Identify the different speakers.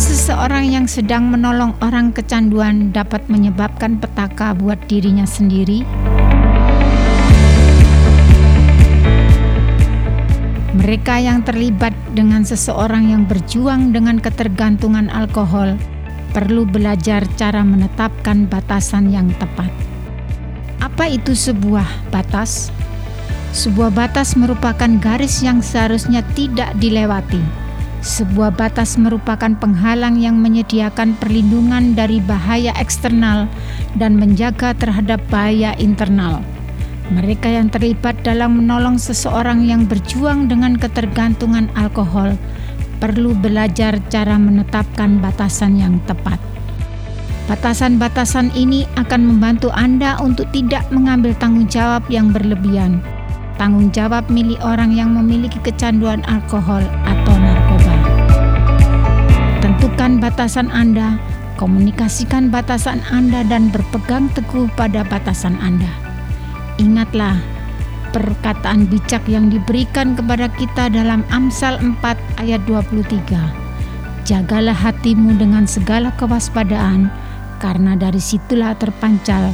Speaker 1: seseorang yang sedang menolong orang kecanduan dapat menyebabkan petaka buat dirinya sendiri? Mereka yang terlibat dengan seseorang yang berjuang dengan ketergantungan alkohol perlu belajar cara menetapkan batasan yang tepat. Apa itu sebuah batas? Sebuah batas merupakan garis yang seharusnya tidak dilewati. Sebuah batas merupakan penghalang yang menyediakan perlindungan dari bahaya eksternal dan menjaga terhadap bahaya internal. Mereka yang terlibat dalam menolong seseorang yang berjuang dengan ketergantungan alkohol perlu belajar cara menetapkan batasan yang tepat. Batasan-batasan ini akan membantu Anda untuk tidak mengambil tanggung jawab yang berlebihan. Tanggung jawab milik orang yang memiliki kecanduan alkohol atau. Tentukan batasan Anda, komunikasikan batasan Anda dan berpegang teguh pada batasan Anda. Ingatlah perkataan bijak yang diberikan kepada kita dalam Amsal 4 ayat 23. Jagalah hatimu dengan segala kewaspadaan, karena dari situlah terpancal